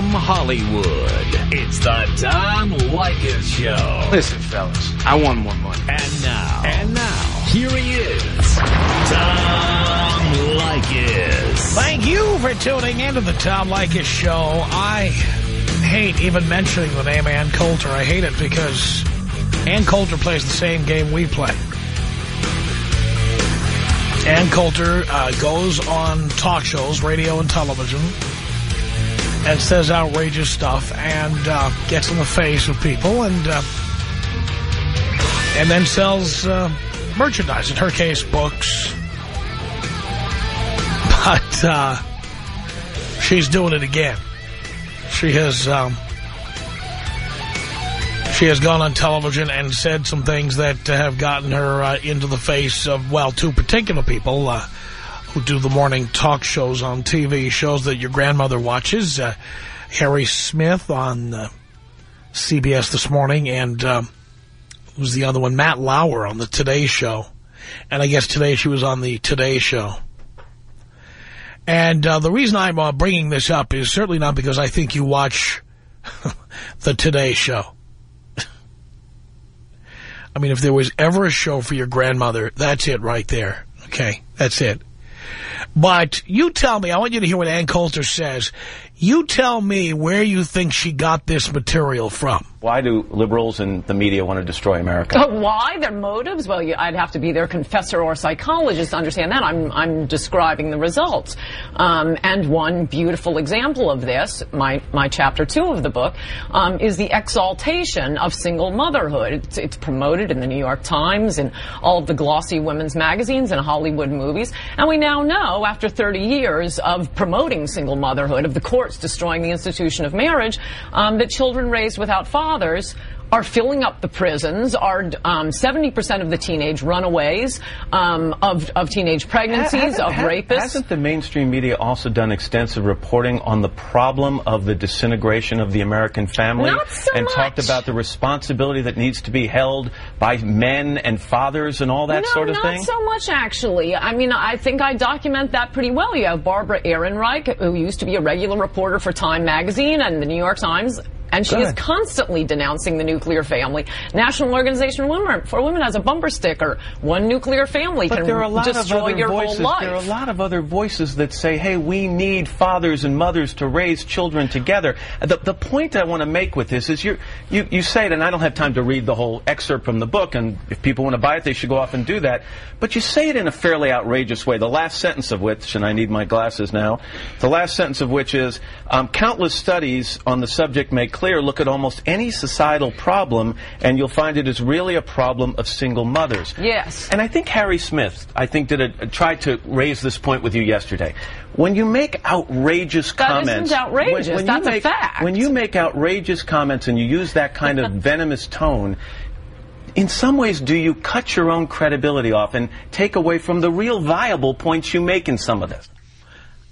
from Hollywood, it's the Tom Leykis Show. Listen, fellas, I want more money. And now. And now. Here he is. Tom Leykis. Thank you for tuning into the Tom Leykis Show. I hate even mentioning the name Ann Coulter. I hate it because Ann Coulter plays the same game we play. Ann Coulter uh, goes on talk shows, radio and television, and says outrageous stuff and uh, gets in the face of people and uh, and then sells uh, merchandise. In her case, books. But uh, she's doing it again. She has um, she has gone on television and said some things that have gotten her uh, into the face of, well, two particular people uh, who do the morning talk shows on TV, shows that your grandmother watches. Uh, Harry Smith on uh, CBS This Morning and um, who's the other one? Matt Lauer on the Today Show. And I guess today she was on the Today Show. And uh, the reason I'm uh, bringing this up is certainly not because I think you watch the Today Show. I mean, if there was ever a show for your grandmother, that's it right there. Okay, that's it. But you tell me, I want you to hear what Ann Coulter says. You tell me where you think she got this material from. Why do liberals and the media want to destroy America? Why? Their motives? Well, you, I'd have to be their confessor or psychologist to understand that. I'm, I'm describing the results. Um, and one beautiful example of this, my, my chapter two of the book, um, is the exaltation of single motherhood. It's, it's promoted in the New York Times, and all of the glossy women's magazines and Hollywood movies. And we now know, after 30 years of promoting single motherhood, of the courts destroying the institution of marriage, um, that children raised without fathers are filling up the prisons, are um, 70% of the teenage runaways, um, of, of teenage pregnancies, of rapists. Hasn't the mainstream media also done extensive reporting on the problem of the disintegration of the American family? Not so and much. talked about the responsibility that needs to be held by men and fathers and all that no, sort of not thing? Not so much, actually. I mean, I think I document that pretty well. You have Barbara Ehrenreich, who used to be a regular reporter for Time Magazine and the New York Times. And she is constantly denouncing the nuclear family. National Organization for Women, for Women has a bumper sticker. One nuclear family But can there are a lot of destroy other your voices. whole life. There are a lot of other voices that say, "Hey, we need fathers and mothers to raise children together." The, the point I want to make with this is you you you say it, and I don't have time to read the whole excerpt from the book. And if people want to buy it, they should go off and do that. But you say it in a fairly outrageous way. The last sentence of which, and I need my glasses now. The last sentence of which is, um, "Countless studies on the subject make clear. Look at almost any societal problem, and you'll find it is really a problem of single mothers." Yes. And I think Harry Smith, I think, did a, tried to raise this point with you yesterday. When you make outrageous That comments, isn't outrageous. when, when That's you a fact. When you make outrageous comments and you use that kind of venomous tone, in some ways, do you cut your own credibility off and take away from the real viable points you make in some of this?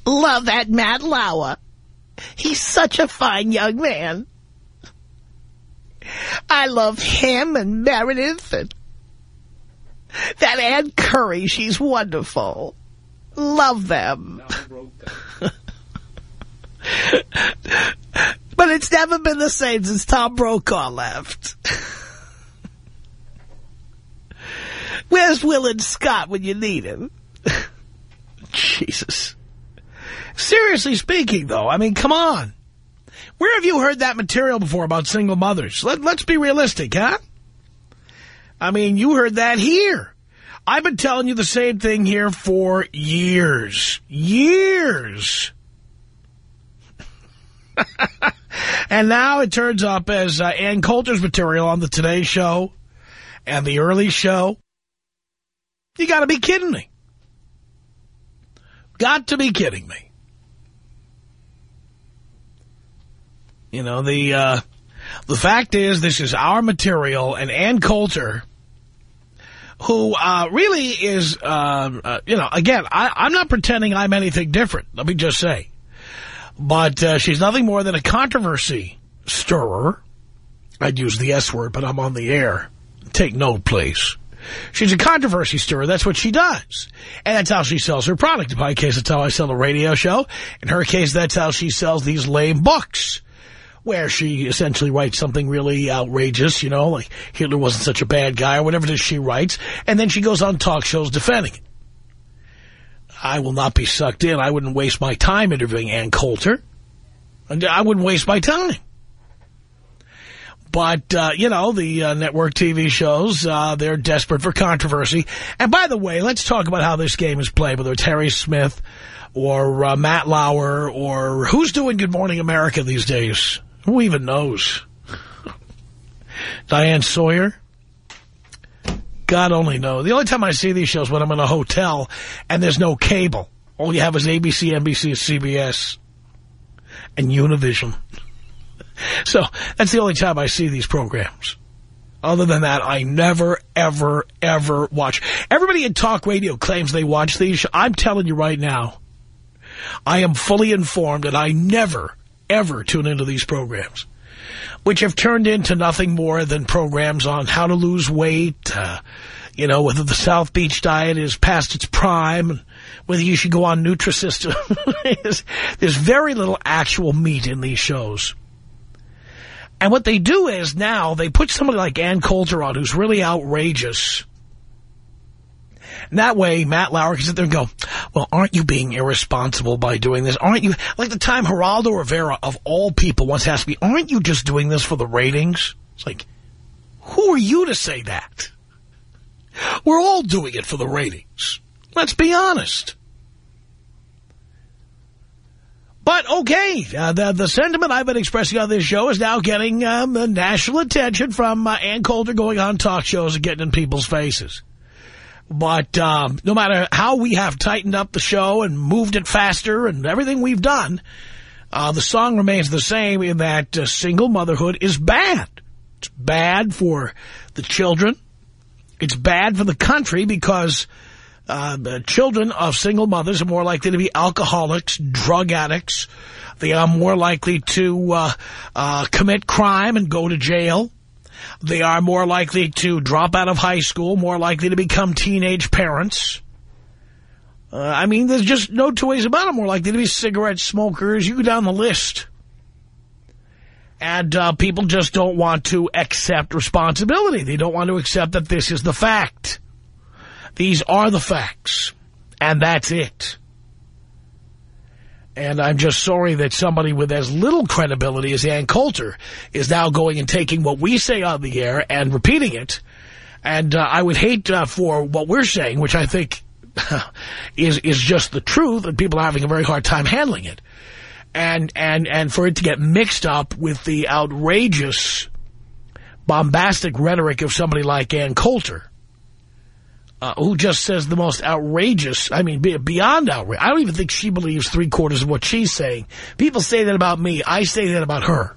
Love that Matt Lauer. He's such a fine young man. I love him and Meredith and that Ann Curry. She's wonderful. Love them. but it's never been the same since Tom Brokaw left. Where's Willard Scott when you need him? Jesus. Seriously speaking, though, I mean, come on. Where have you heard that material before about single mothers? Let, let's be realistic, huh? I mean, you heard that here. I've been telling you the same thing here for years. Years. and now it turns up as uh, Ann Coulter's material on the Today Show and the Early Show. You got to be kidding me. Got to be kidding me. You know, the uh, the fact is this is our material, and Ann Coulter, who uh, really is, uh, uh, you know, again, I, I'm not pretending I'm anything different. Let me just say. But uh, she's nothing more than a controversy stirrer. I'd use the S word, but I'm on the air. Take note, please. She's a controversy stirrer. That's what she does. And that's how she sells her product. In my case, that's how I sell a radio show. In her case, that's how she sells these lame books where she essentially writes something really outrageous, you know, like Hitler wasn't such a bad guy or whatever it is she writes, and then she goes on talk shows defending it. I will not be sucked in. I wouldn't waste my time interviewing Ann Coulter. I wouldn't waste my time. But, uh, you know, the uh, network TV shows, uh, they're desperate for controversy. And by the way, let's talk about how this game is played, whether it's Harry Smith or uh, Matt Lauer or who's doing Good Morning America these days? Who even knows? Diane Sawyer? God only knows. The only time I see these shows when I'm in a hotel and there's no cable. All you have is ABC, NBC, CBS, and Univision. So that's the only time I see these programs. Other than that, I never, ever, ever watch. Everybody in talk radio claims they watch these. I'm telling you right now, I am fully informed and I never, ever tune into these programs, which have turned into nothing more than programs on how to lose weight, uh, you know, whether the South Beach diet is past its prime, whether you should go on Nutrisystem. there's, there's very little actual meat in these shows. And what they do is now they put somebody like Ann Coulter on who's really outrageous and that way, Matt Lauer can sit there and go, well, aren't you being irresponsible by doing this? Aren't you, like the time Geraldo Rivera, of all people, once asked me, aren't you just doing this for the ratings? It's like, who are you to say that? We're all doing it for the ratings. Let's be honest. But, okay, uh, the, the sentiment I've been expressing on this show is now getting um, national attention from uh, Ann Coulter going on talk shows and getting in people's faces. But um, no matter how we have tightened up the show and moved it faster and everything we've done, uh, the song remains the same in that uh, single motherhood is bad. It's bad for the children. It's bad for the country because uh, the children of single mothers are more likely to be alcoholics, drug addicts. They are more likely to uh, uh, commit crime and go to jail. They are more likely to drop out of high school, more likely to become teenage parents. Uh, I mean, there's just no two ways about it. More likely to be cigarette smokers. You go down the list. And uh, people just don't want to accept responsibility. They don't want to accept that this is the fact. These are the facts. And that's it. And I'm just sorry that somebody with as little credibility as Ann Coulter is now going and taking what we say on the air and repeating it. And uh, I would hate uh, for what we're saying, which I think is is just the truth, and people are having a very hard time handling it. And, and, and for it to get mixed up with the outrageous, bombastic rhetoric of somebody like Ann Coulter uh, who just says the most outrageous, I mean, beyond outrageous. I don't even think she believes three quarters of what she's saying. People say that about me. I say that about her.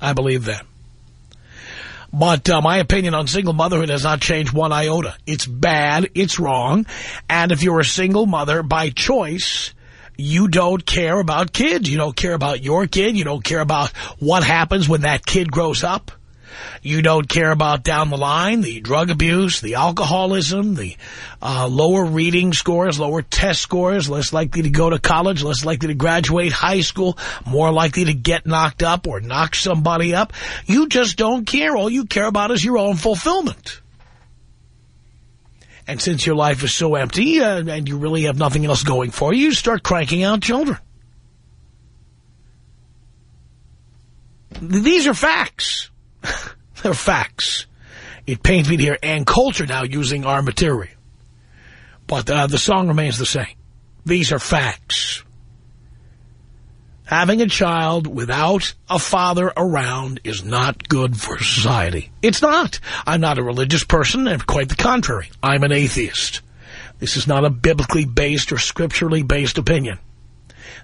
I believe that. But uh, my opinion on single motherhood has not changed one iota. It's bad. It's wrong. And if you're a single mother by choice, you don't care about kids. You don't care about your kid. You don't care about what happens when that kid grows up. You don't care about down the line, the drug abuse, the alcoholism, the uh, lower reading scores, lower test scores, less likely to go to college, less likely to graduate high school, more likely to get knocked up or knock somebody up. You just don't care. All you care about is your own fulfillment. And since your life is so empty uh, and you really have nothing else going for you, you start cranking out children. These are facts. They're facts. It pains me to hear Ann Coulter now using our material. But uh, the song remains the same. These are facts. Having a child without a father around is not good for society. It's not. I'm not a religious person, and quite the contrary. I'm an atheist. This is not a biblically based or scripturally based opinion.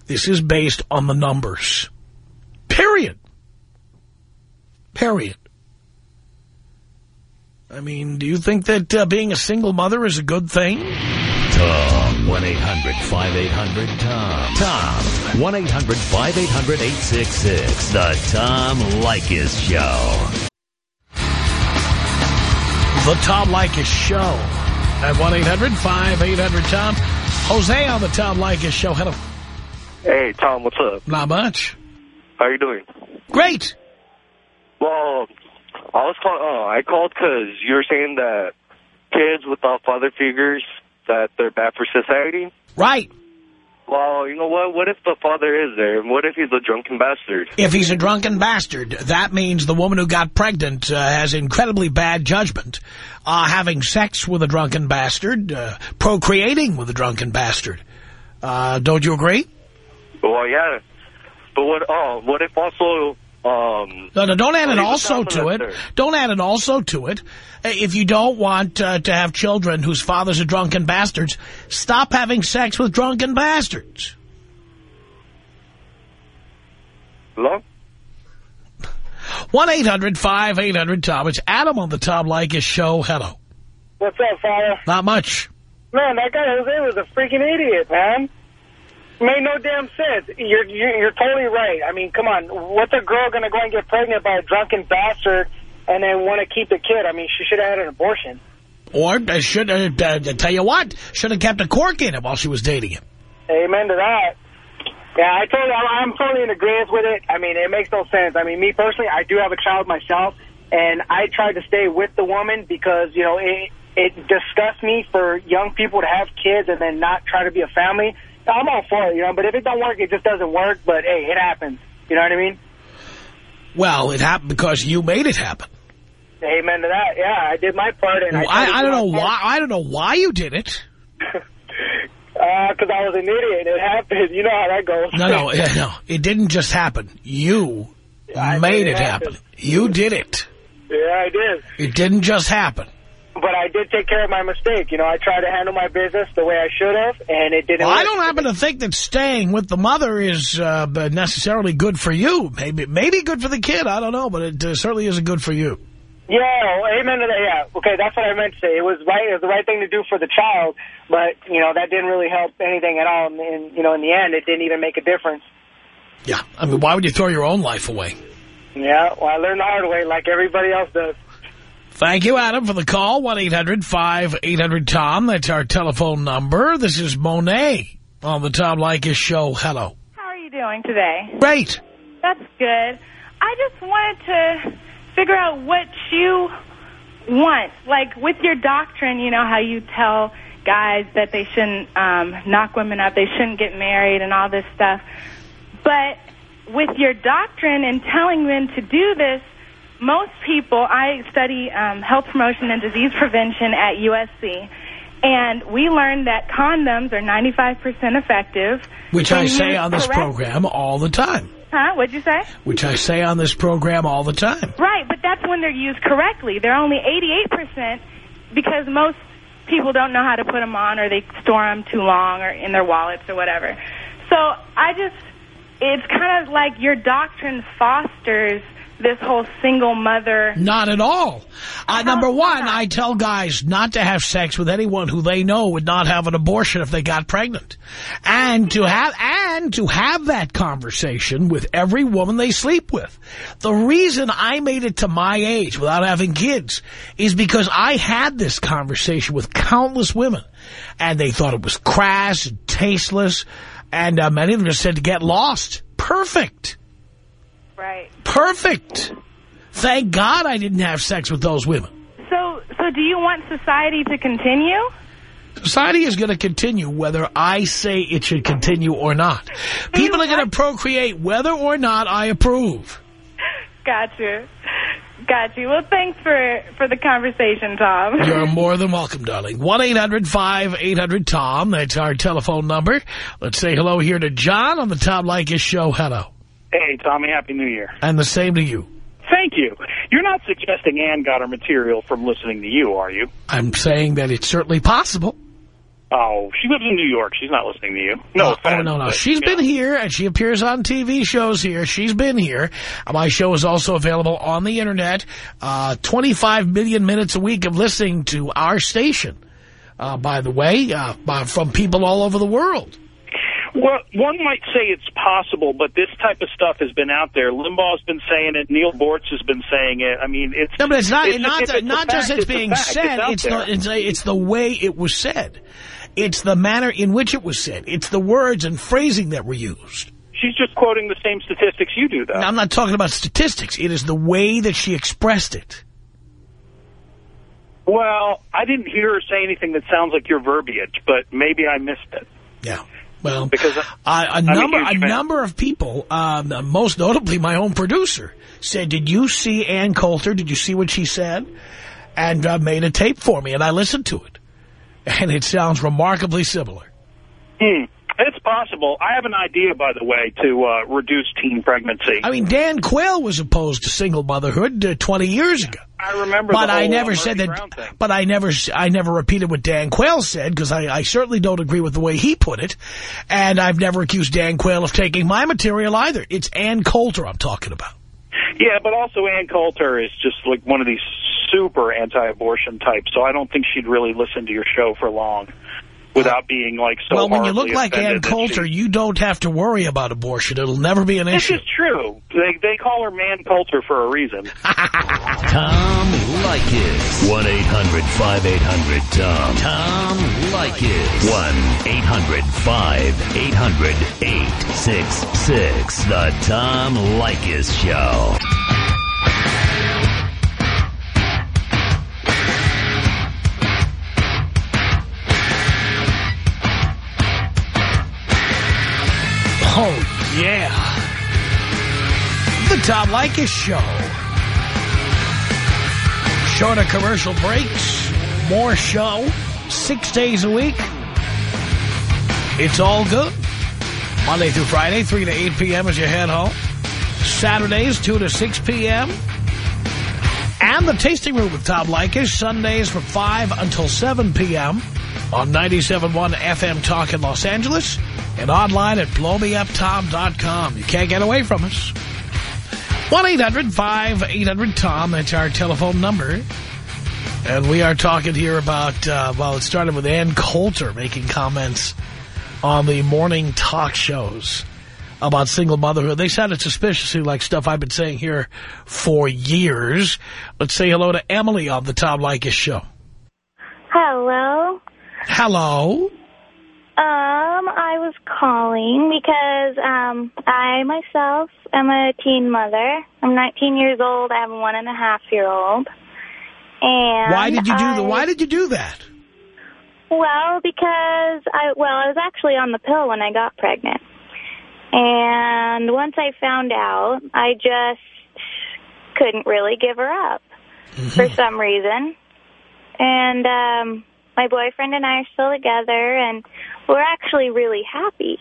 This is based on the numbers. Period. Period. I mean, do you think that uh, being a single mother is a good thing? Tom. 1-800-5800-TOM. Tom. 1-800-5800-866. The Tom Leykis Show. The Tom Leykis Show at 1-800-5800-TOM. Jose on the Tom Leykis Show. Hello. Hey, Tom, what's up? Not much. How you doing? Great. Well, I was call oh, I called because you were saying that kids without father figures, that they're bad for society. Right. Well, you know what? What if the father is there? What if he's a drunken bastard? If he's a drunken bastard, that means the woman who got pregnant uh, has incredibly bad judgment. Uh, having sex with a drunken bastard, uh, procreating with a drunken bastard. Uh, don't you agree? Well, yeah. But what? Oh, what if also? Um, No, no, don't add an also to it. dominant Don't add an also to it. If you don't want uh, to have children whose fathers are drunken bastards, stop having sex with drunken bastards. hello? 1-800-5800-TOM. It's Adam on the Tom Leykis show. Hello. What's up, father? Not much. Man, that guy Jose was a freaking idiot, man. Made no damn sense. You're, you're you're totally right. I mean, come on. What's a girl gonna go and get pregnant by a drunken bastard and then want to keep the kid? I mean, she should have had an abortion. Or uh, should uh, uh, tell you what, should have kept a cork in it while she was dating him. Amen to that. Yeah, I totally, I'm I'm totally in agreement with it. I mean, it makes no sense. I mean, me personally, I do have a child myself, and I tried to stay with the woman because, you know, it, it disgusts me for young people to have kids and then not try to be a family. I'm all for it, you know, but if it don't work, it just doesn't work. But, hey, it happens. You know what I mean? Well, it happened because you made it happen. Amen to that. Yeah, I did my part. and I, I, I do don't know why. I don't know why you did it. Uh, because I was an idiot. and It happened. You know how that goes. No, no, yeah, no. It didn't just happen. You I made it happen. happen. You did it. Yeah, I did. It didn't just happen. But I did take care of my mistake. You know, I tried to handle my business the way I should have, and it didn't Well, I don't happen to think that staying with the mother is uh, necessarily good for you. Maybe, maybe good for the kid. I don't know, but it uh, certainly isn't good for you. Yeah, amen to that. Yeah, okay, that's what I meant to say. It was right. It was the right thing to do for the child, but you know that didn't really help anything at all. And you know, in the end, it didn't even make a difference. Yeah, I mean, why would you throw your own life away? Yeah, well, I learned the hard way, like everybody else does. Thank you, Adam, for the call. 1-800-5800-TOM. That's our telephone number. This is Monet on the Tom Leykis show. Hello. How are you doing today? Great. That's good. I just wanted to figure out what you want. Like with your doctrine, you know how you tell guys that they shouldn't um, knock women up, they shouldn't get married and all this stuff. But with your doctrine and telling them to do this, most people, I study um, health promotion and disease prevention at USC, and we learned that condoms are 95% effective. Which I say on this correct- program all the time. Huh? What'd you say? Which I say on this program all the time. Right, but that's when they're used correctly. They're only 88% because most people don't know how to put them on or they store them too long or in their wallets or whatever. So I just, it's kind of like your doctrine fosters this whole single mother. Not at all. Uh, number one, I tell guys not to have sex with anyone who they know would not have an abortion if they got pregnant. And to have, and to have that conversation with every woman they sleep with. The reason I made it to my age without having kids is because I had this conversation with countless women. And they thought it was crass and tasteless. And uh, many of them just said to get lost. Perfect. Right. Perfect. Thank God I didn't have sex with those women. So, so do you want society to continue? Society is going to continue whether I say it should continue or not. People are going to procreate whether or not I approve. Got you. Got you. Well, thanks for, for the conversation, Tom. You're more than welcome, darling. 1-800-5800-TOM. That's our telephone number. Let's say hello here to John on the Tom Leykis show. Hello. Hey, Tommy, Happy New Year. And the same to you. Thank you. You're not suggesting Ann got her material from listening to you, are you? I'm saying that it's certainly possible. Oh, she lives in New York. She's not listening to you. No Oh, offense. oh, no, no. but, She's you been here, and she appears on TV shows here. She's been here. My show is also available on the Internet. Uh, 25 million minutes a week of listening to our station, uh, by the way, uh, by, from people all over the world. Well, one might say it's possible, but this type of stuff has been out there. Limbaugh's been saying it. Neal Boortz has been saying it. I mean, it's No, but it's not it's, not it's not just fact, it's being said. It's it's, it's the way it was said. It's the manner in which it was said. It's the words and phrasing that were used. She's just quoting the same statistics you do, though. Now, I'm not talking about statistics. It is the way that she expressed it. Well, I didn't hear her say anything that sounds like your verbiage, but maybe I missed it. Yeah. Well, Because uh, a a number huge a number of people, um, most notably my own producer, said, "Did you see Ann Coulter? Did you see what she said?" And uh, made a tape for me, and I listened to it, and it sounds remarkably similar. Hmm. Possible. I have an idea, by the way, to uh, reduce teen pregnancy. I mean, Dan Quayle was opposed to single motherhood uh, 20 years ago. I remember But I never uh, said that. But I never, I never repeated what Dan Quayle said because I, I certainly don't agree with the way he put it, and I've never accused Dan Quayle of taking my material either. It's Ann Coulter I'm talking about. Yeah, but also Ann Coulter is just like one of these super anti-abortion types, so I don't think she'd really listen to your show for long without being like so well, when you look like Ann Coulter, she- you don't have to worry about abortion. It'll never be an This issue. is true. They they call her Man Coulter for a reason. Tom Leykis. 1-800-5800-TOM. Tom Leykis. 1-800-5800-866. The Tom Leykis Show. Oh, yeah. The Tom Leykis Show. Shorter commercial breaks, more show, six days a week. It's all good. Monday through Friday, 3 to 8 p.m. as you head home. Saturdays, 2 to 6 p.m. And the Tasting Room with Tom Leykis, Sundays from 5 until 7 p.m. on 97.1 FM Talk in Los Angeles and online at blowmeuptom.com. You can't get away from us. 1-800-5800-TOM, that's our telephone number. And we are talking here about, uh, well, it started with Ann Coulter making comments on the morning talk shows about single motherhood. They sounded suspiciously like stuff I've been saying here for years. Let's say hello to Emily on the Tom Leykis show. Hello. Hello. Um, I was calling because um, I myself am a teen mother. I'm 19 years old. I have a one and a half year old. And Why did you do the? Why did you do that? Well, because I well, I was actually on the pill when I got pregnant, and once I found out, I just couldn't really give her up for some reason. And um, my boyfriend and I are still together, and we're actually really happy.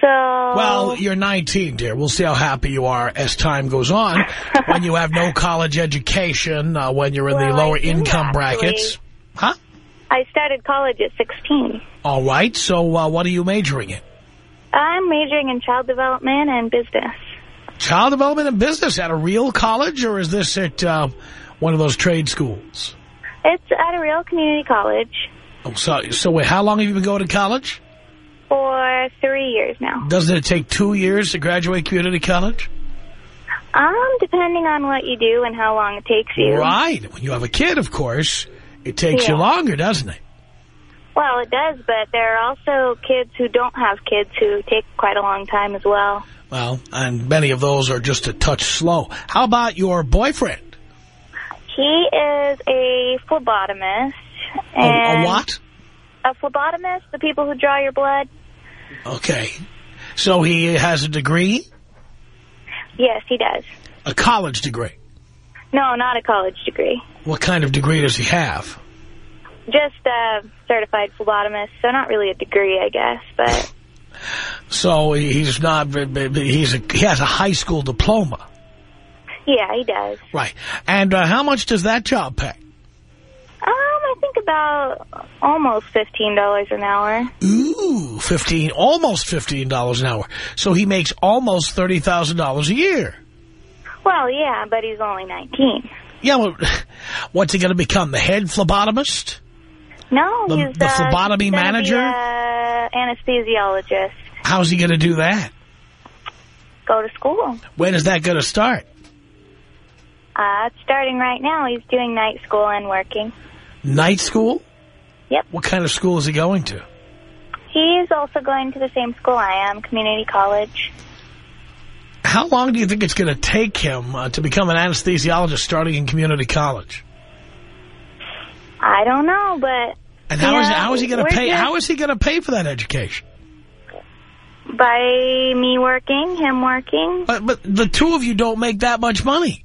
So Well, you're 19, dear. We'll see how happy you are as time goes on. when you have no college education, uh, when you're in the Well, I lower income actually. brackets. Huh? I started college at 16. All right. So uh, what are you majoring in? I'm majoring in child development and business. Child development and business at a real college, or is this at uh, one of those trade schools? It's at a real community college Oh, so, so wait, how long have you been going to college? for three years now. Doesn't it take two years to graduate community college? Um, depending on what you do and how long it takes you. Right. When you have a kid, of course, it takes you longer, doesn't it? Well, it does, but there are also kids who don't have kids who take quite a long time as well. Well, and many of those are just a touch slow. How about your boyfriend? He is a phlebotomist. A, And a what? A phlebotomist, the people who draw your blood. Okay. So he has a degree, Yes, he does. a college degree. No, not a college degree. What kind of degree does he have? Just a certified phlebotomist, so not really a degree, I guess, but So he's not, he's a, he has a high school diploma. Yeah, he does. Right. And uh, how much does that job pay? Um, I think about almost $15 an hour. Ooh, 15, almost $15 an hour. So he makes almost $30,000 a year. Well, yeah, but he's only 19. Yeah, well, what's he going to become, the head phlebotomist? No, The- he's the uh, phlebotomy he's manager? Be a, anesthesiologist. How's he going to do that? Go to school. When is that going to start? Uh, starting right now. He's doing night school and working. Night school? Yep. What kind of school is he going to? He's also going to the same school I am, community college. How long do you think it's going to take him uh, to become an anesthesiologist starting in community college? I don't know, but And how Yeah, is how is he going to pay? just- How is he going to pay for that education? by me working, him working. But but the two of you don't make that much money.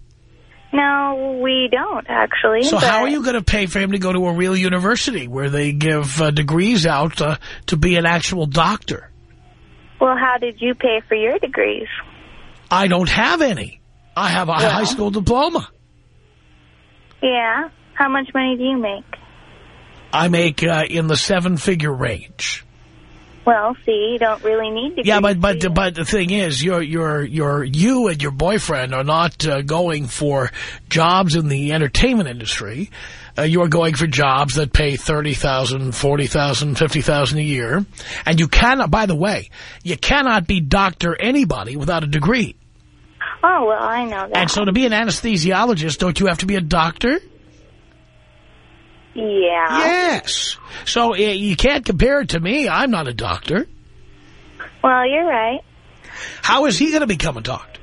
No, we don't actually. So how are you going to pay for him to go to a real university where they give uh, degrees out uh, to be an actual doctor? Well, how did you pay for your degrees? I don't have any. I have a high school diploma. Yeah. How much money do you make? I make uh, in the seven-figure range. Well, see, you don't really need degrees. Yeah, but but you? but the thing is, you're you're you're you and your boyfriend are not uh, going for jobs in the entertainment industry. Uh, you're going for jobs that pay thirty thousand, forty thousand, fifty thousand a year, and you cannot. By the way, you cannot be doctor anybody without a degree. Oh well, I know that. And so, to be an anesthesiologist, don't you have to be a doctor? Yeah. Yes. So uh, you can't compare it to me. I'm not a doctor. Well, you're right. How is he going to become a doctor?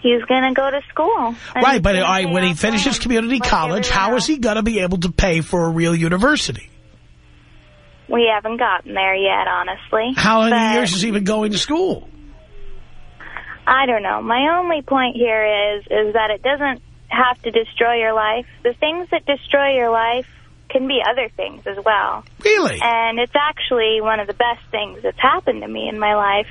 He's gonna go to school. Right, but I, when he finishes community college, how is he going to be able to pay for a real university? We haven't gotten there yet, honestly. How many years has he been going to school? I don't know. My only point here is is that it doesn't have to destroy your life. The things that destroy your life can be other things as well. Really? And it's actually one of the best things that's happened to me in my life.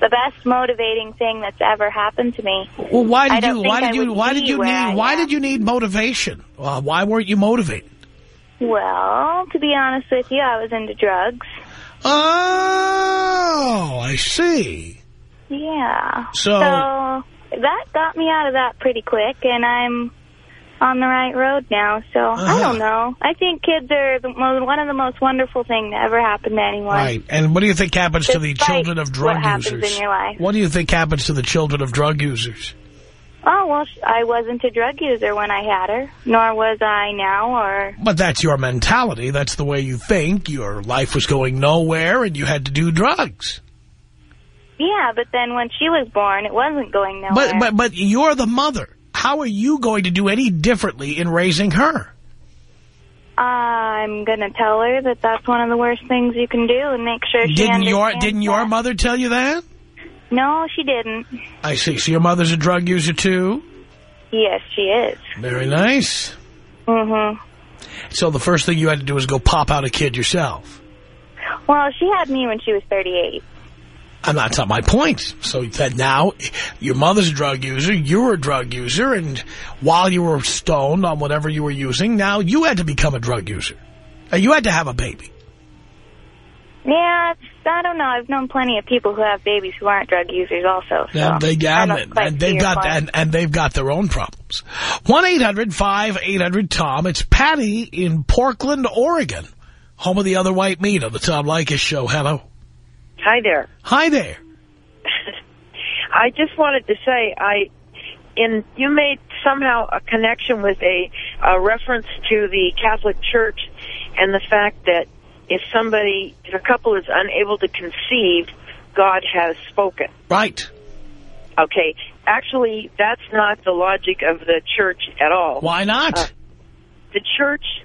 The best motivating thing that's ever happened to me. Well, why did you? Why did you? Why did you need? Why did you need motivation? Uh, why weren't you motivated? Well, to be honest with you, I was into drugs. Oh, I see. Yeah. So- that got me out of that pretty quick, and I'm on the right road now. So I Uh-huh. don't know. I think kids are the, mo- one of the most wonderful thing to ever happen to anyone. Right. And what do you think happens to the children of drug what happens users? in your life. What do you think happens to the children of drug users? Oh well, I wasn't a drug user when I had her, nor was I now. Or But that's your mentality. That's the way you think. Your life was going nowhere, and you had to do drugs. Yeah, but then when she was born, it wasn't going nowhere. But but but you're the mother. How are you going to do any differently in raising her? I'm gonna tell her that that's one of the worst things you can do, and make sure she Didn't your didn't your mother tell you that? No, she didn't. I see. So your mother's a drug user too. Yes, she is. Very nice. Mhm. So the first thing you had to do was go pop out a kid yourself. Well, she had me when she was 38. And that's not my point. So that now your mother's a drug user, you're a drug user, and while you were stoned on whatever you were using, now you had to become a drug user. You had to have a baby. Yeah, I don't know. I've known plenty of people who have babies who aren't drug users also. So And they got it. And they've got and, and they've got their own problems. One eight hundred five eight hundred Tom. It's Patty in Portland, Oregon, home of the other white meat on the Tom Leykis show. Hello, Hi there. hi there. I just wanted to say I in you made somehow a connection with a, a reference to the Catholic Church and the fact that if somebody if a couple is unable to conceive, God has spoken. Right. Okay. Actually, that's not the logic of the church at all. Why not? Uh, the church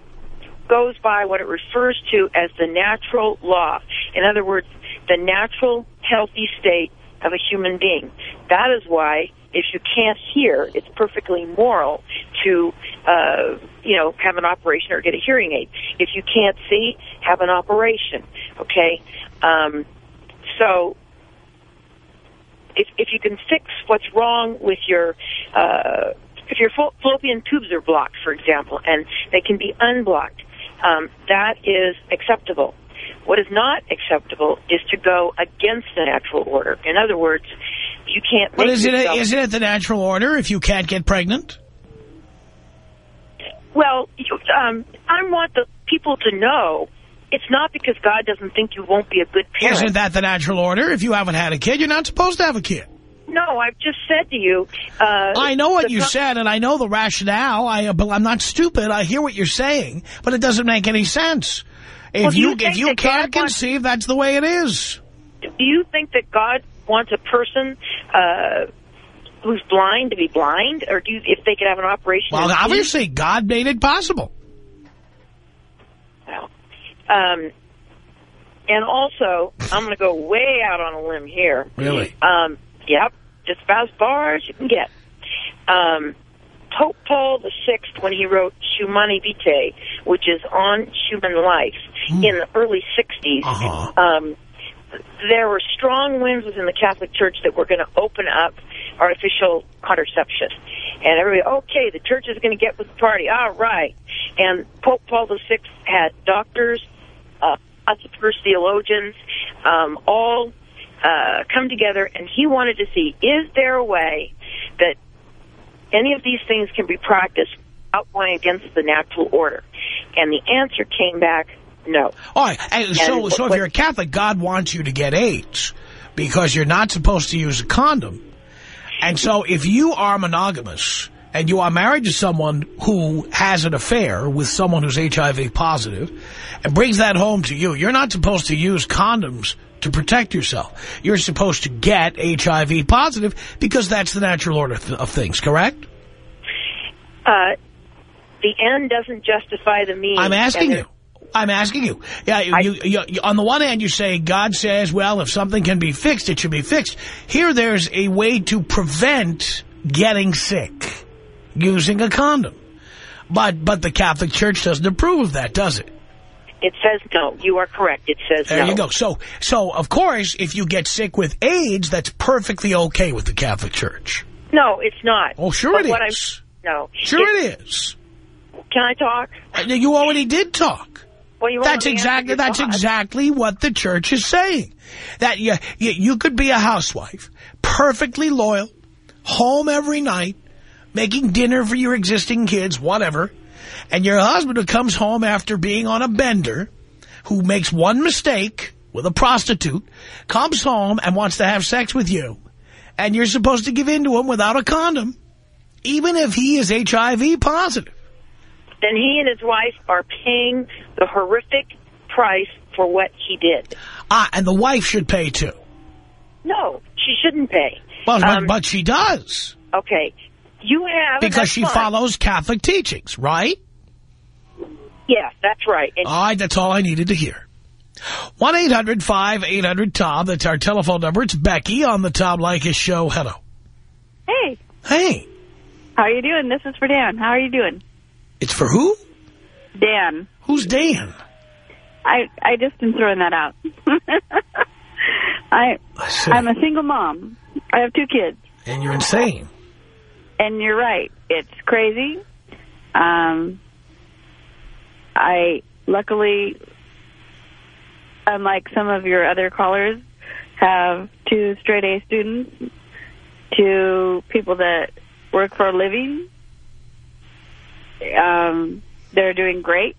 goes by what it refers to as the natural law. In other words, the natural healthy state of a human being. That is why if you can't hear, it's perfectly moral to, uh, you know, have an operation or get a hearing aid. If you can't see, have an operation. Okay, um, so if if you can fix what's wrong with your uh, if your fallopian tubes are blocked, for example, and they can be unblocked, um, that is acceptable. What is not acceptable is to go against the natural order. In other words, you can't. But make is it it the natural order if you can't get pregnant? Well, you- um, I want the people to know it's not because God doesn't think you won't be a good parent. Isn't that the natural order? If you haven't had a kid, you're not supposed to have a kid. No, I've just said to you. Uh, I know what you said, and I know the rationale. I, but I'm not stupid. I hear what you're saying, but it doesn't make any sense. If Well, you, you if you can't God wants- conceive, that's the way it is. Do you think that God wants a person uh, who's blind to be blind, or do you, if they could have an operation? Well, obviously, God made it possible. Um, and also, I'm going to go way out on a limb here. Really? Um, yep, just about as far as you can get. Um, Pope Paul VI, when he wrote Humanae Vitae, which is on human life, Hmm. in the early 60s, Uh-huh. um, there were strong winds within the Catholic Church that were going to open up artificial contraception. And everybody, okay, the church is going to get with the party. All right. And Pope Paul VI had doctors, uh, first theologians, um, all uh, come together, and he wanted to see, is there a way that any of these things can be practiced without going against the natural order? And the answer came back, no. All right. And so, And so if you're a Catholic, God wants you to get AIDS because you're not supposed to use a condom. And so if you are monogamous and you are married to someone who has an affair with someone who's HIV positive and brings that home to you, you're not supposed to use condoms to protect yourself. You're supposed to get HIV positive because that's the natural order th- of things, correct? Uh, the end doesn't justify the means. I'm asking you. I'm asking you. Yeah, you, you, you, you- on the one hand, you say God says, well, if something can be fixed, it should be fixed. Here, there's a way to prevent getting sick using a condom. But but the Catholic Church doesn't approve of that, does it? It says no. You are correct. It says There no. There you go. So so of course, if you get sick with AIDS, that's perfectly okay with the Catholic Church. No, it's not. Oh, sure But it is. No. Sure it is. Can I talk? Uh, You already did talk. Well, That's let me answer exactly that's thought. exactly what the church is saying. That you, you you could be a housewife, perfectly loyal, home every night, making dinner for your existing kids, whatever, and your husband who comes home after being on a bender, who makes one mistake with a prostitute, comes home and wants to have sex with you, and you're supposed to give in to him without a condom, even if he is HIV positive. Then he and his wife are paying the horrific price for what he did. Ah, and the wife should pay too. No, she shouldn't pay. Well, but- Um, but she does. Okay. You have... Because she fine. follows Catholic teachings, right? Yes, that's right. And All right, that's all I needed to hear. 1-800-5800-TOM. That's our telephone number. It's Becky on the Tom Leykis Show. Hello. Hey, Hey, how are you doing? This is for Dan. How are you doing? it's for who? Dan. Who's Dan? I I just been throwing that out. I. I'm a single mom. I have two kids, And you're insane. and you're right. It's crazy. Um, I luckily, unlike some of your other callers, have two straight A students, two people that work for a living. Um, they're doing great.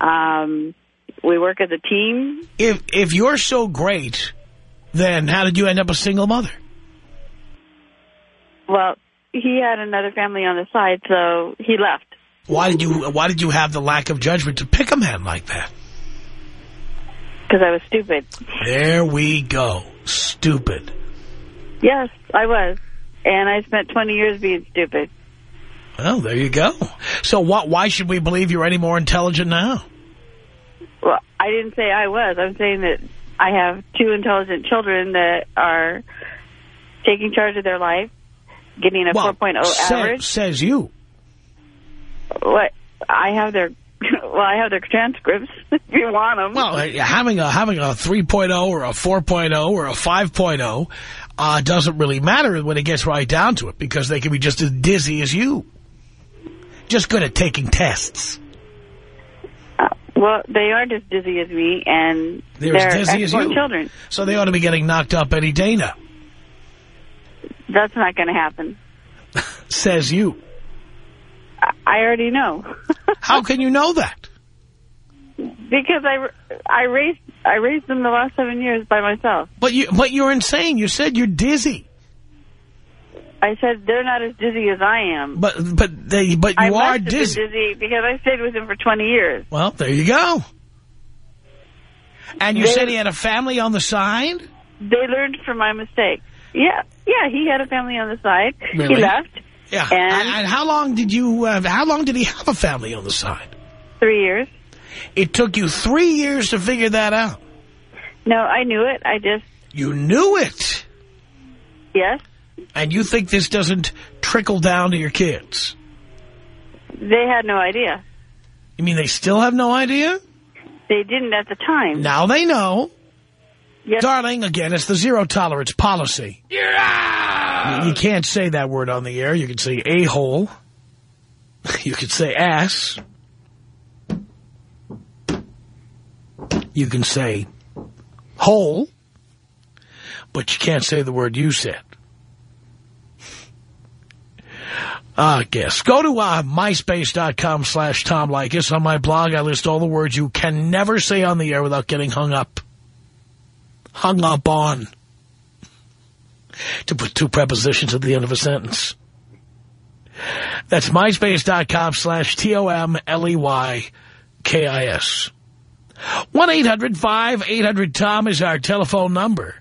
Um, we work as a team. If if you're so great, then how did you end up a single mother? Well, he had another family on the side, so he left. Why did you Why did you have the lack of judgment to pick a man like that? Because I was stupid. There we go. Stupid. Yes, I was. And I spent 20 years being stupid. Well, there you go. So what? Why should we believe you're any more intelligent now? Well, I didn't say I was. I'm saying that I have two intelligent children that are taking charge of their life, getting a well, 4.0 sa- average. says you. What? I have their, well, I have their transcripts if you want them. Well, uh, having a having a 3.0 or a 4.0 or a 5.0 uh, doesn't really matter when it gets right down to it because they can be just as dizzy as you. Just good at taking tests. Well, they aren't as dizzy as me, and They're, they're as dizzy as you. children. So they ought to be getting knocked up any day now, That's not going to happen. says you. I- already know. How can you know that? because I, I raised I raised them the last seven years by myself. But you but you're insane. You said you're dizzy. I said they're not as dizzy as I am. But but they but you I are must have been dizzy. dizzy because I stayed with him for 20 years. Well, there you go. And you They- said he had a family on the side? They learned from my mistake. Yeah, yeah, he had a family on the side. Really? He left. Yeah. And, And, how long did you uh, how long did he have a family on the side? three years. It took you three years to figure that out. No, I knew it. I just, You knew it. yes, And you think this doesn't trickle down to your kids? they had no idea. You mean they still have no idea? They didn't at the time. Now they know. Yes. Darling, again, it's the zero tolerance policy. Yeah. You, can't say that word on the air. You can say a-hole. You can say ass. You can say hole. But you can't say the word you said. Ah, guess. Go to uh, myspace.com slash Tom Leykis. On my blog, I list all the words you can never say on the air without getting hung up. Hung up on. To put two prepositions at the end of a sentence. That's myspace.com slash T-O-M-L-E-Y-K-I-S. 1-800-5800-TOM is our telephone number.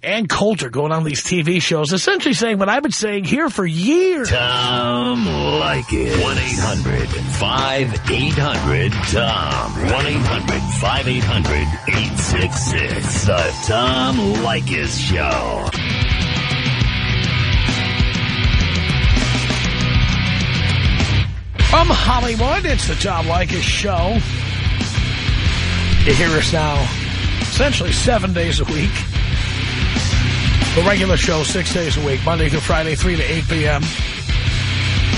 Ann Coulter going on these TV shows, essentially saying what I've been saying here for years. Tom Leykis. 1-800-5800-TOM. 1-800-5800-866. The Tom Leykis Show. From Hollywood, it's the Tom Leykis Show. You hear us now essentially seven days a week. The regular show six days a week, Monday through Friday, 3 to 8 p.m.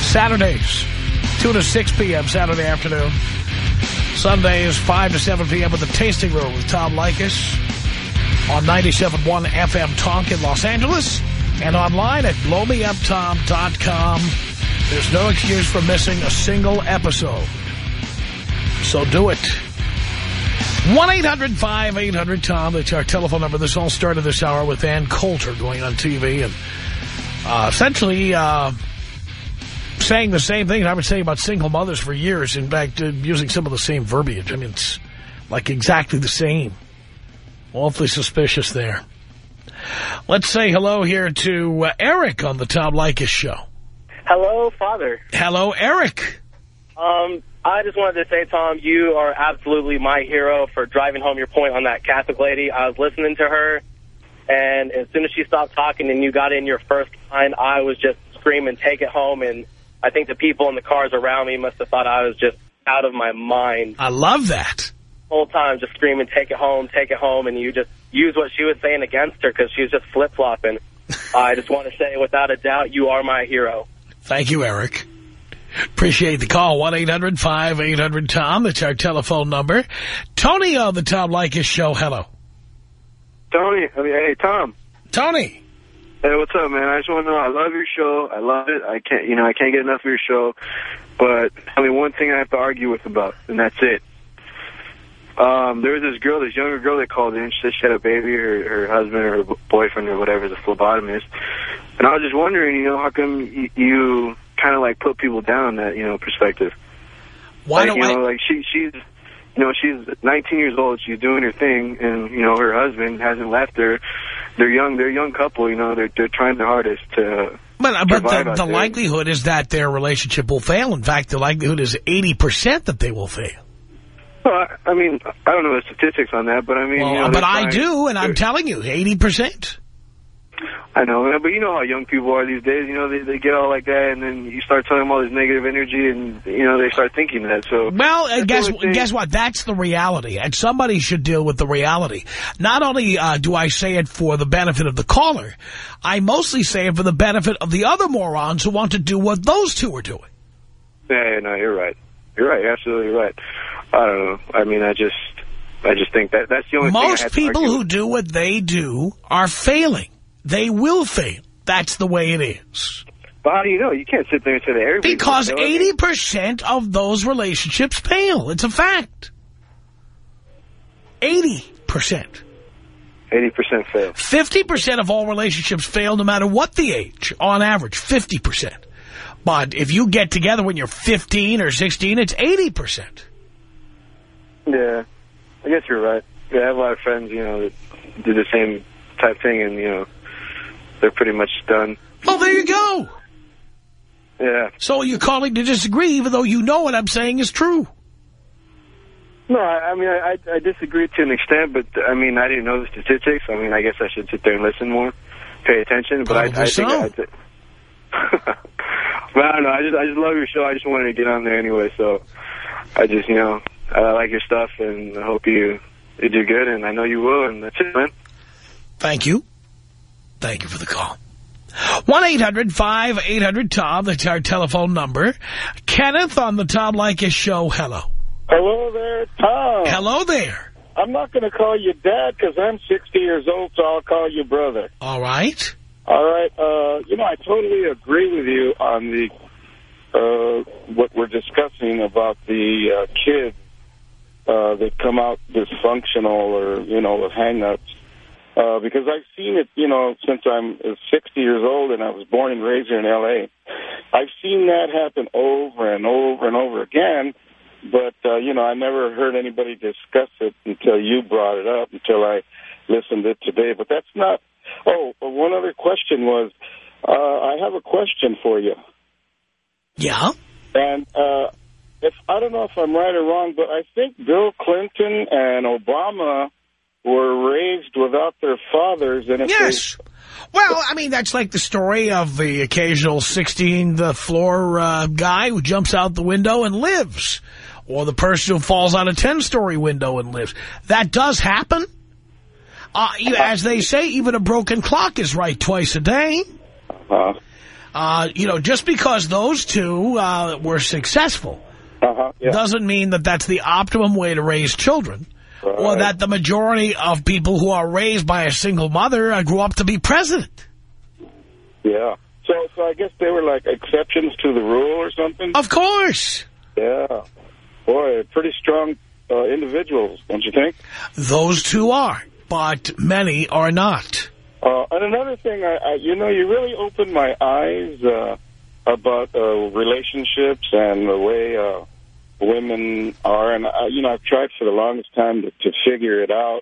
Saturdays, 2 to 6 p.m. Saturday afternoon. Sundays, 5 to 7 p.m. with the Tasting Room with Tom Leykis on 97.1 FM Talk in Los Angeles and online at blowmeuptom.com. There's no excuse for missing a single episode. So do it. 1-800-5800-TOM. That's our telephone number. This all started this hour with Ann Coulter going on TV and uh, essentially uh, saying the same thing I've been saying about single mothers for years. In fact, uh, using some of the same verbiage. I mean, it's like exactly the same. Awfully suspicious there. Let's say hello here to uh, Eric on the Tom Leykis show. Hello, Father. Hello, Eric. Um, I just wanted to say, Tom, you are absolutely my hero for driving home your point on that Catholic lady. I was listening to her, and as soon as she stopped talking and you got in your first line, I was just screaming, take it home, and I think the people in the cars around me must have thought I was just out of my mind. I love that. The whole time just screaming, take it home, take it home, and you just use what she was saying against her because she was just flip-flopping. I just want to say, without a doubt, you are my hero. Thank you, Eric. Appreciate the call. 1-800-5800-TOM. That's our telephone number. Tony on the Tom Leykis show. Hello. Tony, I mean, hey, Tom. Tony. Hey, what's up, man? I just want to know, I love your show. I love it. I can't, you know, I can't get enough of your show. But, I mean, one thing I have to argue with about, and that's it. Um, there was this girl, this younger girl that called in. She said she had a baby, her, her husband or her boyfriend or whatever is a phlebotomist. And I was just wondering, you know, how come you, you kind of, like, put people down that, you know, perspective? Why like, don't you I- know, like, she, she's, you know, she's 19 years old. She's doing her thing, and, you know, her husband hasn't left her. They're young. They're a young couple, you know. They're, they're trying their hardest to But, uh, but the, the likelihood is that their relationship will fail. In fact, the likelihood is 80% that they will fail. Well, I, I mean, I don't know the statistics on that, but I mean, Well, you know, but I do, and I'm telling you, 80%. I know, but you know how young people are these days. You know, they they get all like that, and then you start telling them all this negative energy, and you know they start thinking that. So Well, uh, guess guess what? That's the reality, and somebody should deal with the reality. Not only uh, do I say it for the benefit of the caller, I mostly say it for the benefit of the other morons who want to do what those two are doing. Yeah, no, you're right. You're right. You're absolutely right. I don't know. I mean, I just, I just think that that's the only thing Most people who do what they do are failing. They will fail. That's the way it is. But how do you know? You can't sit there and say that everybody. Because 80% of those relationships fail. It's a fact. 80%. 80% fail. 50% of all relationships fail no matter what the age, on average, 50%. But if you get together when you're 15 or 16, it's 80%. Yeah, I guess you're right. Yeah, I have a lot of friends, you know, that do the same type thing, and, you know, they're pretty much done. Well, there you go. Yeah. So you're calling to disagree, even though you know what I'm saying is true. No, I, I mean, I, I disagree to an extent, but, I mean, I didn't know the statistics. I mean, I guess I should sit there and listen more, pay attention, but I, I Probably think so. I... but I don't know, I just, I just love your show. I just wanted to get on there anyway, so I just, you know, I like your stuff, and I hope you, you do good, and I know you will, and that's it, man. Thank you. Thank you for the call. 1-800-5800-TOM. That's our telephone number. Kenneth on the Tom Leykis show. Hello. Hello there, Tom. Hello there. I'm not going to call you Dad because I'm 60 years old, so I'll call you brother. All right. All right. Uh, you know, I totally agree with you on the uh, what we're discussing about the uh, kids uh, that come out dysfunctional or, you know, with hang-ups. Uh, because I've seen it, you know, since I'm uh, 60 years old and I was born and raised here in L.A. I've seen that happen over and over and over again. But, uh, you know, I never heard anybody discuss it until you brought it up, until I listened to it today. But that's not... Oh, uh, one other question was, uh, I have a question for you. Yeah? And uh, if I don't know if I'm right or wrong, but I think Bill Clinton and Obama were raised without their fathers. And if Yes. Well, I mean, that's like the story of the occasional 16th floor uh, guy who jumps out the window and lives. Or the person who falls out a 10-story window and lives. That does happen. Uh, you- as they say, even a broken clock is right twice a day. Uh, Uh, you know, just because those two uh, were successful uh-huh, yeah. doesn't mean that that's the optimum way to raise children. Or that the majority of people who are raised by a single mother uh, grew up to be president. Yeah. So, so I guess they were like exceptions to the rule or something? Of course. Yeah. Boy, pretty strong uh, individuals, don't you think? Those two are, but many are not. Uh, and another thing, I, I, you know, you really opened my eyes uh, about uh, relationships and the way uh, women are. And, uh, you know, I've tried for the longest time to, to figure it out,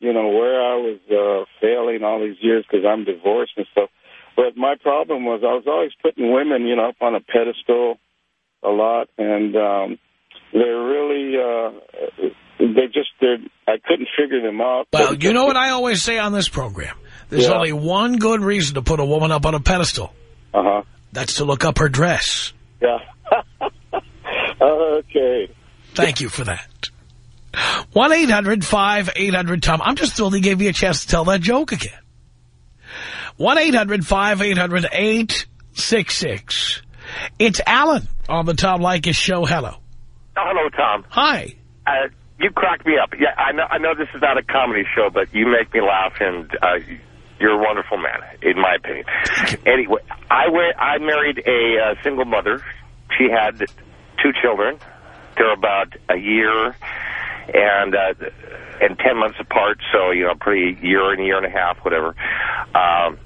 you know, where I was uh, failing all these years because I'm divorced and stuff. But my problem was I was always putting women, you know, up on a pedestal a lot. And um, they're really, uh, they just, they're, I couldn't figure them out. Well, you know what I always say on this program? There's Yeah. only one good reason to put a woman up on a pedestal. Uh-huh. That's to look up her dress. Yeah. okay. Thank you for that. 1-800-5800-TOM. I'm just thrilled he gave you a chance to tell that joke again. 1-800-5800-866. It's Alan on the Tom Leykis show. Hello. Hello, Tom. Hi. Uh, you crack me up. Yeah, I know. I know this is not a comedy show, but you make me laugh, and uh, you're a wonderful man, in my opinion. Anyway, I went. I married a uh, single mother. She had two children. They're about a year and uh, and ten months apart. So you know, pretty year and a year and a half, whatever. Um,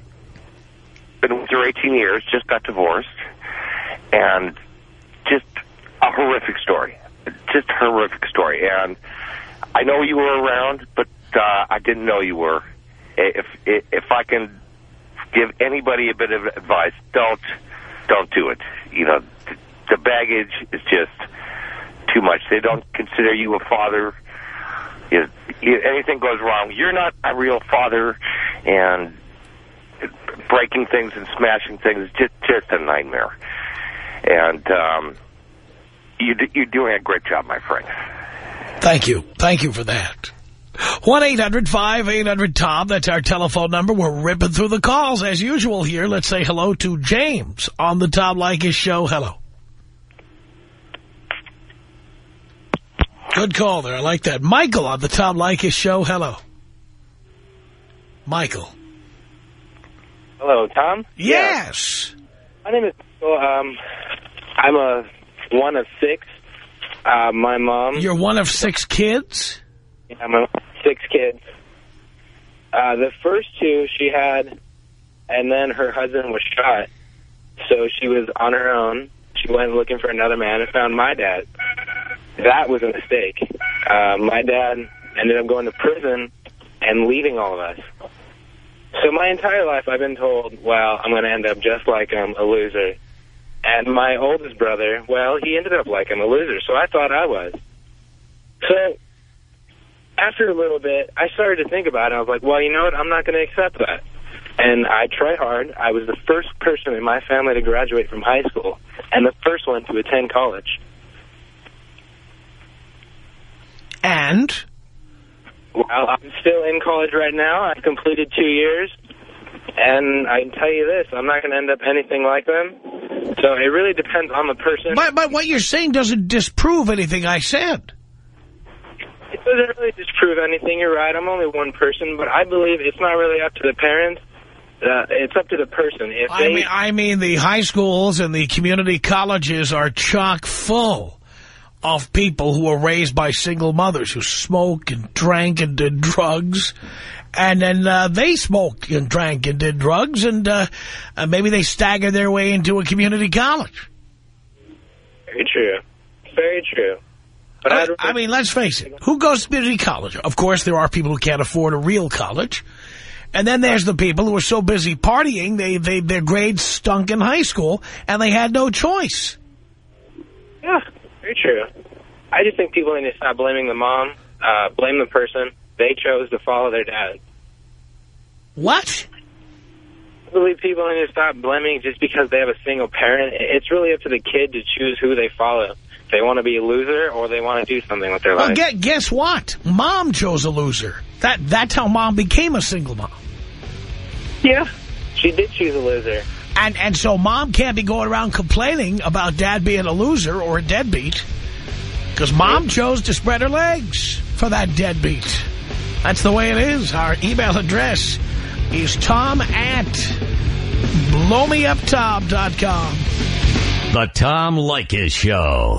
been with her 18 years. Just got divorced, and just a horrific story. Just horrific story. And I know you were around, but uh, I didn't know you were. If if I can give anybody a bit of advice, don't don't do it. You know, the, baggage is just too much. They don't consider you a father. You, anything goes wrong, you're not a real father, and breaking things and smashing things is just just a nightmare. And um, you, you're doing a great job, my friend. Thank you. Thank you for that. 1-800-5800-TOM. That's our telephone number. We're ripping through the calls as usual here. Let's say hello to James on the Tom Leykis show. Hello. Good call there. I like that. Michael on the Tom Leykis show. Hello. Michael. Hello, Tom? Yes. My name is Michael. Um, I'm a one of six. Uh, my mom... You're one of six kids? I'm a, six kids. Uh, the first two she had, and then her husband was shot. So she was on her own. She went looking for another man and found my dad. That was a mistake. Uh, my dad ended up going to prison and leaving all of us. So my entire life I've been told, well, I'm going to end up just like him, a loser. And my oldest brother, well, he ended up like him, a loser. So I thought I was. So after a little bit, I started to think about it. I was like, well, you know what? I'm not going to accept that. And I tried hard. I was the first person in my family to graduate from high school and the first one to attend college. And? Well, I'm still in college right now. I've completed two years. And I can tell you this, I'm not going to end up anything like them. So it really depends on the person. But, but what you're saying doesn't disprove anything I said. It doesn't really disprove anything. You're right. I'm only one person, but I believe it's not really up to the parents. Uh, it's up to the person. If I they, mean, I mean, the high schools and the community colleges are chock full of people who were raised by single mothers who smoked and drank and did drugs. And then uh, they smoked and drank and did drugs, and uh, uh, maybe they staggered their way into a community college. Very true. Very true. But I, I'd I mean, let's face it. Who goes to community college? Of course, there are people who can't afford a real college. And then there's the people who are so busy partying, they, they their grades stunk in high school, and they had no choice. Yeah, very true. I just think people need to stop blaming the mom, uh, blame the person. They chose to follow their dad. What? I believe people need to stop blaming just because they have a single parent. It's really up to the kid to choose who they follow. If they want to be a loser or they want to do something with their Well, life. get, guess what? Mom chose a loser. That That's how mom became a single mom. Yeah. She did choose a loser. And and so mom can't be going around complaining about dad being a loser or a deadbeat. Because mom chose to spread her legs for that deadbeat. That's the way it is. Our email address is tom at blowmeuptom.com. The Tom Leykis Show.